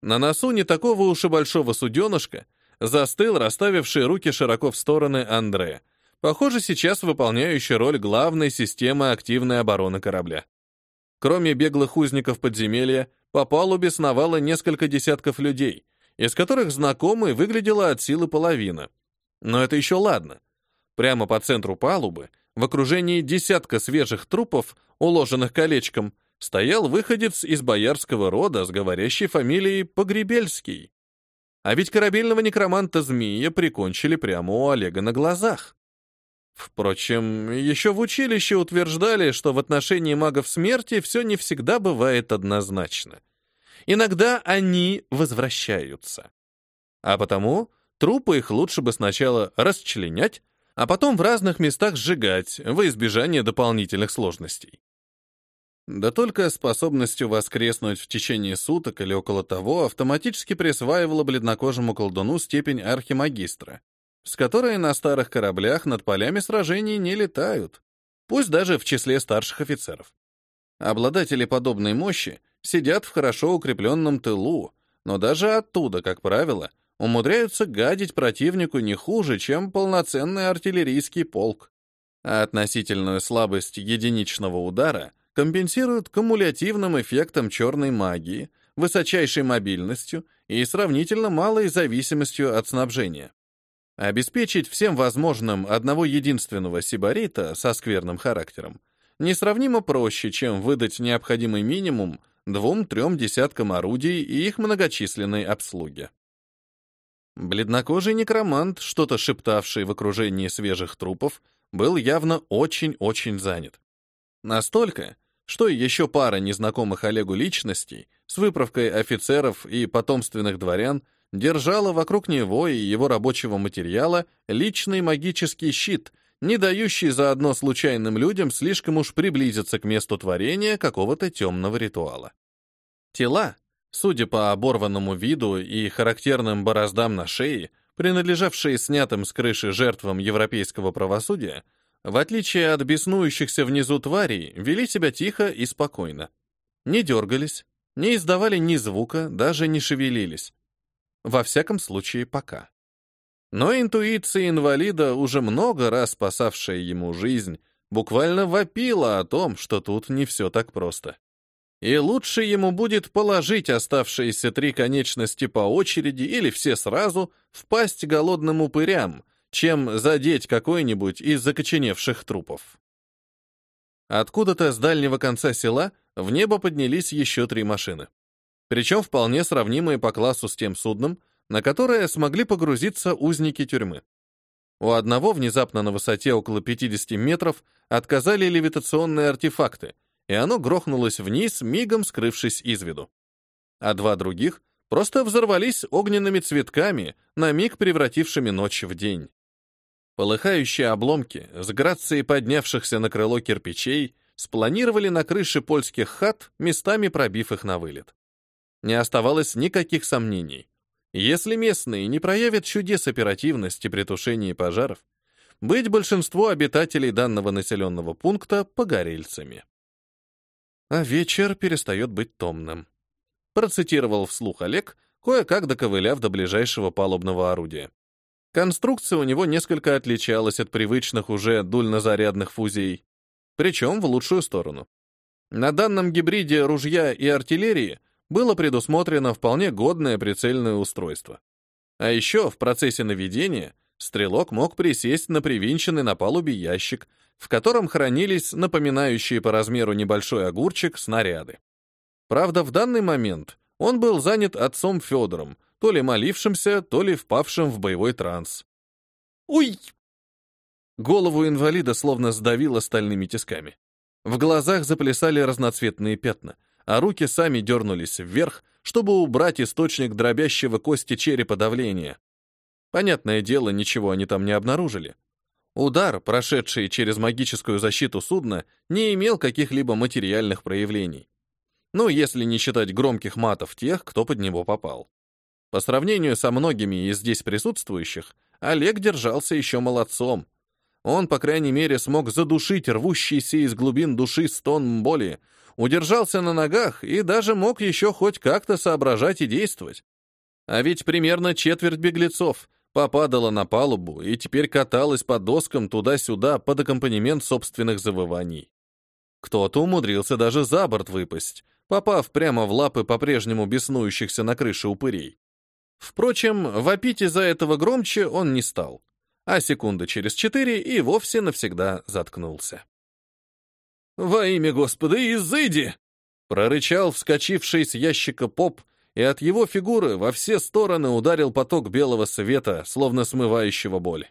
На носу не такого уж и большого суденышка застыл расставивший руки широко в стороны Андре, похоже, сейчас выполняющий роль главной системы активной обороны корабля. Кроме беглых узников подземелья, по палубе сновало несколько десятков людей, из которых знакомой выглядела от силы половина. Но это еще ладно. Прямо по центру палубы, в окружении десятка свежих трупов, уложенных колечком, стоял выходец из боярского рода с говорящей фамилией Погребельский. А ведь корабельного некроманта Змея прикончили прямо у Олега на глазах. Впрочем, еще в училище утверждали, что в отношении магов смерти все не всегда бывает однозначно. Иногда они возвращаются. А потому трупы их лучше бы сначала расчленять, а потом в разных местах сжигать, во избежание дополнительных сложностей. Да только способностью воскреснуть в течение суток или около того автоматически присваивала бледнокожему колдуну степень архимагистра, с которой на старых кораблях над полями сражений не летают, пусть даже в числе старших офицеров. Обладатели подобной мощи сидят в хорошо укрепленном тылу, но даже оттуда, как правило, умудряются гадить противнику не хуже, чем полноценный артиллерийский полк. А относительную слабость единичного удара компенсируют кумулятивным эффектом черной магии, высочайшей мобильностью и сравнительно малой зависимостью от снабжения. Обеспечить всем возможным одного единственного сибарита со скверным характером несравнимо проще, чем выдать необходимый минимум двум-трем десяткам орудий и их многочисленной обслуге. Бледнокожий некромант, что-то шептавший в окружении свежих трупов, был явно очень-очень занят. Настолько, что еще пара незнакомых Олегу личностей с выправкой офицеров и потомственных дворян держала вокруг него и его рабочего материала личный магический щит, не дающий заодно случайным людям слишком уж приблизиться к месту творения какого-то темного ритуала. Тела, судя по оборванному виду и характерным бороздам на шее, принадлежавшие снятым с крыши жертвам европейского правосудия, в отличие от беснующихся внизу тварей, вели себя тихо и спокойно. Не дергались, не издавали ни звука, даже не шевелились. Во всяком случае, пока. Но интуиция инвалида, уже много раз спасавшая ему жизнь, буквально вопила о том, что тут не все так просто. И лучше ему будет положить оставшиеся три конечности по очереди или все сразу в пасть голодным упырям, чем задеть какой-нибудь из закоченевших трупов. Откуда-то с дальнего конца села в небо поднялись еще три машины причем вполне сравнимые по классу с тем судном, на которое смогли погрузиться узники тюрьмы. У одного внезапно на высоте около 50 метров отказали левитационные артефакты, и оно грохнулось вниз, мигом скрывшись из виду. А два других просто взорвались огненными цветками, на миг превратившими ночь в день. Полыхающие обломки, с грацией поднявшихся на крыло кирпичей, спланировали на крыше польских хат, местами пробив их на вылет не оставалось никаких сомнений. Если местные не проявят чудес оперативности при тушении пожаров, быть большинство обитателей данного населенного пункта погорельцами. А вечер перестает быть томным. Процитировал вслух Олег, кое-как доковыляв до ближайшего палубного орудия. Конструкция у него несколько отличалась от привычных уже дульнозарядных фузей, причем в лучшую сторону. На данном гибриде ружья и артиллерии было предусмотрено вполне годное прицельное устройство. А еще в процессе наведения стрелок мог присесть на привинченный на палубе ящик, в котором хранились напоминающие по размеру небольшой огурчик снаряды. Правда, в данный момент он был занят отцом Федором, то ли молившимся, то ли впавшим в боевой транс. «Уй!» Голову инвалида словно сдавило стальными тисками. В глазах заплясали разноцветные пятна, а руки сами дернулись вверх, чтобы убрать источник дробящего кости черепа давления. Понятное дело, ничего они там не обнаружили. Удар, прошедший через магическую защиту судна, не имел каких-либо материальных проявлений. Ну, если не считать громких матов тех, кто под него попал. По сравнению со многими из здесь присутствующих, Олег держался еще молодцом, он, по крайней мере, смог задушить рвущийся из глубин души стон боли, удержался на ногах и даже мог еще хоть как-то соображать и действовать. А ведь примерно четверть беглецов попадала на палубу и теперь каталась по доскам туда-сюда под аккомпанемент собственных завываний. Кто-то умудрился даже за борт выпасть, попав прямо в лапы по-прежнему беснующихся на крыше упырей. Впрочем, вопить из-за этого громче он не стал а секунды через четыре и вовсе навсегда заткнулся. «Во имя Господа, изыди!» прорычал вскочивший с ящика поп, и от его фигуры во все стороны ударил поток белого света, словно смывающего боль.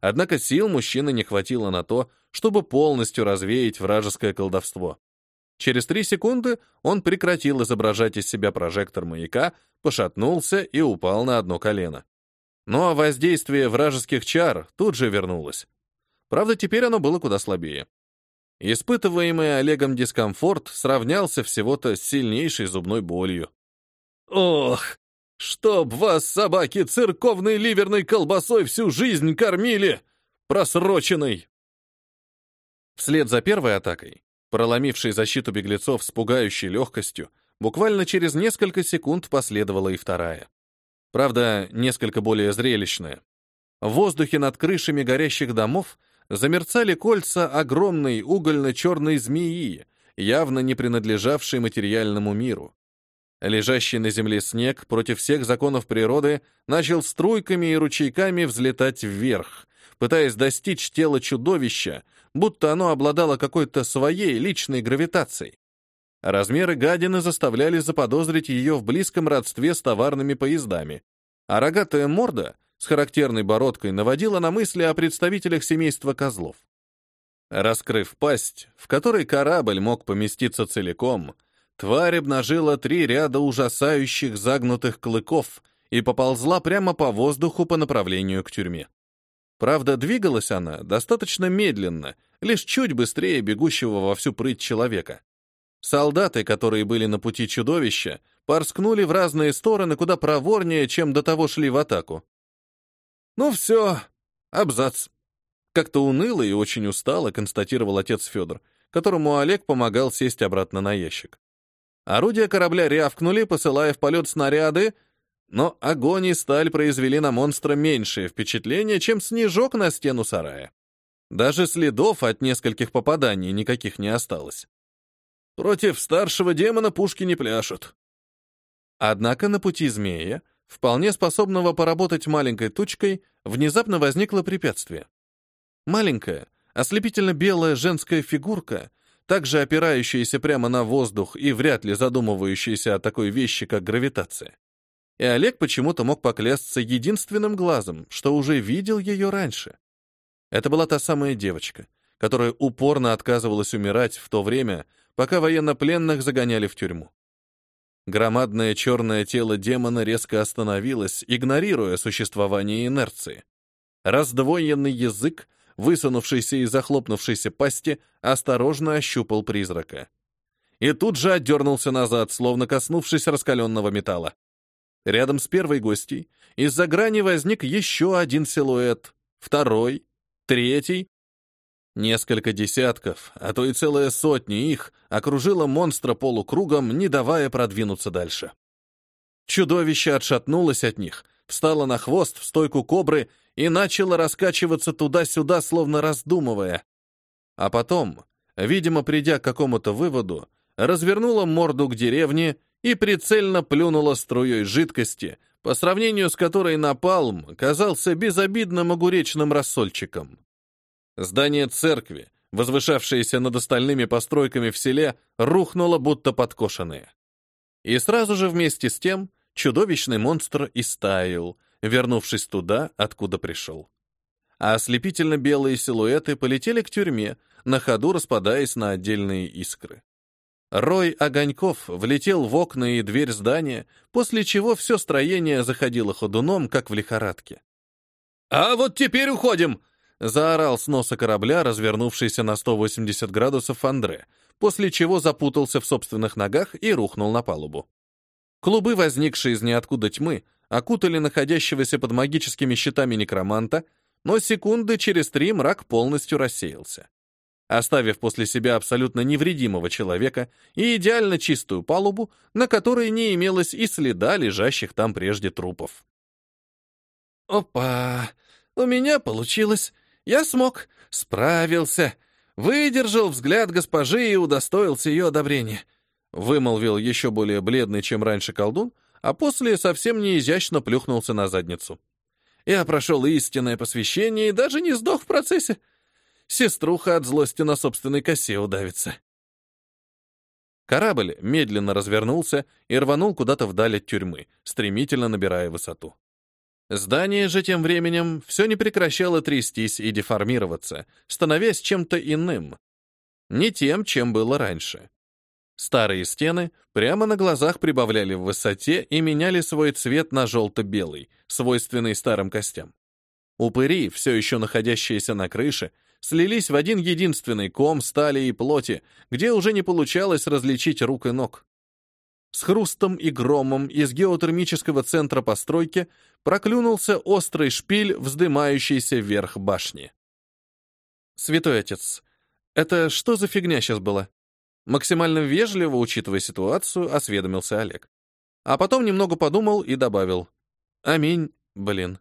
Однако сил мужчины не хватило на то, чтобы полностью развеять вражеское колдовство. Через три секунды он прекратил изображать из себя прожектор маяка, пошатнулся и упал на одно колено. Но воздействие вражеских чар тут же вернулось. Правда, теперь оно было куда слабее. Испытываемый Олегом дискомфорт сравнялся всего-то с сильнейшей зубной болью. «Ох, чтоб вас, собаки, церковной ливерной колбасой всю жизнь кормили! Просроченной!» Вслед за первой атакой, проломившей защиту беглецов с пугающей легкостью, буквально через несколько секунд последовала и вторая. Правда, несколько более зрелищное. В воздухе над крышами горящих домов замерцали кольца огромной угольно-черной змеи, явно не принадлежавшей материальному миру. Лежащий на земле снег против всех законов природы начал струйками и ручейками взлетать вверх, пытаясь достичь тела чудовища, будто оно обладало какой-то своей личной гравитацией. Размеры гадины заставляли заподозрить ее в близком родстве с товарными поездами, а рогатая морда с характерной бородкой наводила на мысли о представителях семейства козлов. Раскрыв пасть, в которой корабль мог поместиться целиком, тварь обнажила три ряда ужасающих загнутых клыков и поползла прямо по воздуху по направлению к тюрьме. Правда, двигалась она достаточно медленно, лишь чуть быстрее бегущего во всю прыть человека. Солдаты, которые были на пути чудовища, порскнули в разные стороны куда проворнее, чем до того шли в атаку. «Ну все, абзац». Как-то уныло и очень устало констатировал отец Федор, которому Олег помогал сесть обратно на ящик. Орудия корабля рявкнули, посылая в полет снаряды, но огонь и сталь произвели на монстра меньшее впечатление, чем снежок на стену сарая. Даже следов от нескольких попаданий никаких не осталось. Против старшего демона пушки не пляшут. Однако на пути змея, вполне способного поработать маленькой тучкой, внезапно возникло препятствие. Маленькая, ослепительно-белая женская фигурка, также опирающаяся прямо на воздух и вряд ли задумывающаяся о такой вещи, как гравитация. И Олег почему-то мог поклясться единственным глазом, что уже видел ее раньше. Это была та самая девочка, которая упорно отказывалась умирать в то время, пока военнопленных загоняли в тюрьму. Громадное черное тело демона резко остановилось, игнорируя существование инерции. Раздвоенный язык, высунувшийся из захлопнувшейся пасти, осторожно ощупал призрака. И тут же отдернулся назад, словно коснувшись раскаленного металла. Рядом с первой гостьей из-за грани возник еще один силуэт, второй, третий, Несколько десятков, а то и целая сотня их окружила монстра полукругом, не давая продвинуться дальше. Чудовище отшатнулось от них, встало на хвост в стойку кобры и начало раскачиваться туда-сюда, словно раздумывая. А потом, видимо, придя к какому-то выводу, развернула морду к деревне и прицельно плюнула струей жидкости, по сравнению с которой напалм казался безобидным огуречным рассольчиком. Здание церкви, возвышавшееся над остальными постройками в селе, рухнуло будто подкошенное. И сразу же вместе с тем чудовищный монстр истаял, вернувшись туда, откуда пришел. А ослепительно-белые силуэты полетели к тюрьме, на ходу распадаясь на отдельные искры. Рой огоньков влетел в окна и дверь здания, после чего все строение заходило ходуном, как в лихорадке. «А вот теперь уходим!» — заорал с носа корабля, развернувшийся на 180 градусов Андре, после чего запутался в собственных ногах и рухнул на палубу. Клубы, возникшие из ниоткуда тьмы, окутали находящегося под магическими щитами некроманта, но секунды через три мрак полностью рассеялся оставив после себя абсолютно невредимого человека и идеально чистую палубу, на которой не имелось и следа лежащих там прежде трупов. «Опа! У меня получилось! Я смог! Справился! Выдержал взгляд госпожи и удостоился ее одобрения!» Вымолвил еще более бледный, чем раньше колдун, а после совсем неизящно плюхнулся на задницу. «Я прошел истинное посвящение и даже не сдох в процессе!» Сеструха от злости на собственной косе удавится. Корабль медленно развернулся и рванул куда-то вдаль от тюрьмы, стремительно набирая высоту. Здание же тем временем все не прекращало трястись и деформироваться, становясь чем-то иным. Не тем, чем было раньше. Старые стены прямо на глазах прибавляли в высоте и меняли свой цвет на желто-белый, свойственный старым костям. Упыри, все еще находящиеся на крыше, слились в один единственный ком стали и плоти, где уже не получалось различить рук и ног. С хрустом и громом из геотермического центра постройки проклюнулся острый шпиль, вздымающийся вверх башни. «Святой отец, это что за фигня сейчас была?» Максимально вежливо, учитывая ситуацию, осведомился Олег. А потом немного подумал и добавил. «Аминь, блин».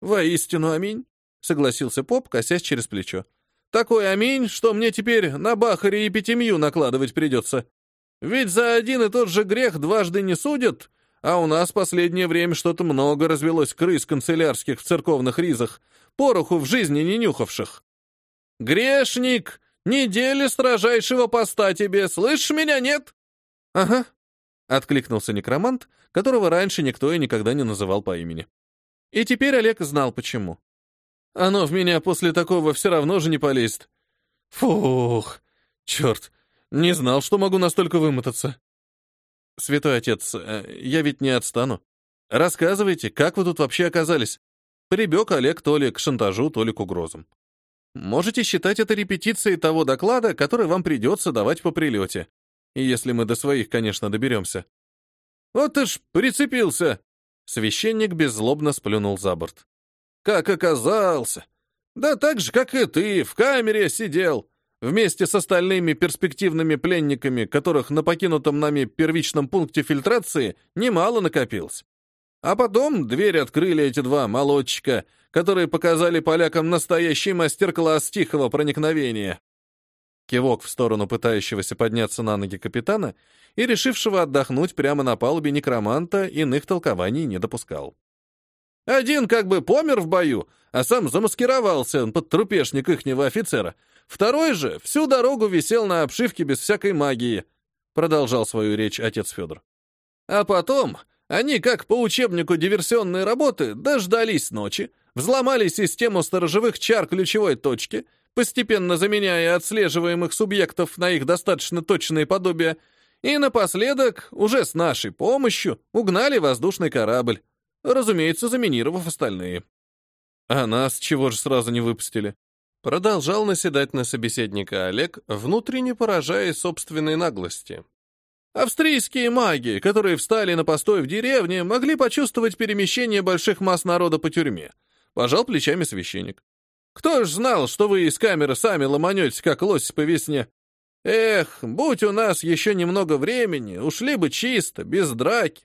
«Воистину аминь», согласился поп, косясь через плечо. Такой аминь, что мне теперь на бахаре и пятимью накладывать придется. Ведь за один и тот же грех дважды не судят, а у нас последнее время что-то много развелось крыс канцелярских в церковных ризах, пороху в жизни не нюхавших. Грешник, недели строжайшего поста тебе, слышишь меня, нет? Ага, откликнулся некромант, которого раньше никто и никогда не называл по имени. И теперь Олег знал почему. Оно в меня после такого все равно же не полезет. Фух, черт, не знал, что могу настолько вымотаться. Святой отец, э, я ведь не отстану. Рассказывайте, как вы тут вообще оказались? Прибег Олег то ли к шантажу, то ли к угрозам. Можете считать это репетицией того доклада, который вам придется давать по прилете. Если мы до своих, конечно, доберемся. Вот ты прицепился! Священник беззлобно сплюнул за борт. Как оказался. Да так же, как и ты, в камере сидел, вместе с остальными перспективными пленниками, которых на покинутом нами первичном пункте фильтрации немало накопилось. А потом дверь открыли эти два молодчика, которые показали полякам настоящий мастер-класс тихого проникновения. Кивок в сторону пытающегося подняться на ноги капитана и решившего отдохнуть прямо на палубе некроманта иных толкований не допускал. Один как бы помер в бою, а сам замаскировался под трупешник ихнего офицера. Второй же всю дорогу висел на обшивке без всякой магии, продолжал свою речь отец Федор. А потом они, как по учебнику диверсионной работы, дождались ночи, взломали систему сторожевых чар ключевой точки, постепенно заменяя отслеживаемых субъектов на их достаточно точные подобия, и напоследок, уже с нашей помощью, угнали воздушный корабль разумеется, заминировав остальные. А нас чего же сразу не выпустили? Продолжал наседать на собеседника Олег, внутренне поражаясь собственной наглости. Австрийские маги, которые встали на постой в деревне, могли почувствовать перемещение больших масс народа по тюрьме. Пожал плечами священник. Кто ж знал, что вы из камеры сами ломанете, как лось по весне? Эх, будь у нас еще немного времени, ушли бы чисто, без драки.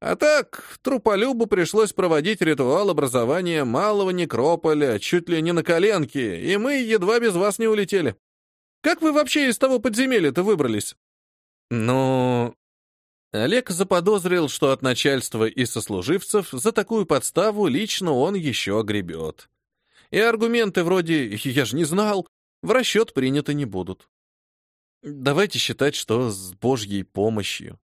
А так, труполюбу пришлось проводить ритуал образования малого некрополя чуть ли не на коленке, и мы едва без вас не улетели. Как вы вообще из того подземелья-то выбрались? Ну... Олег заподозрил, что от начальства и сослуживцев за такую подставу лично он еще огребет. И аргументы вроде «я же не знал» в расчет приняты не будут. Давайте считать, что с Божьей помощью.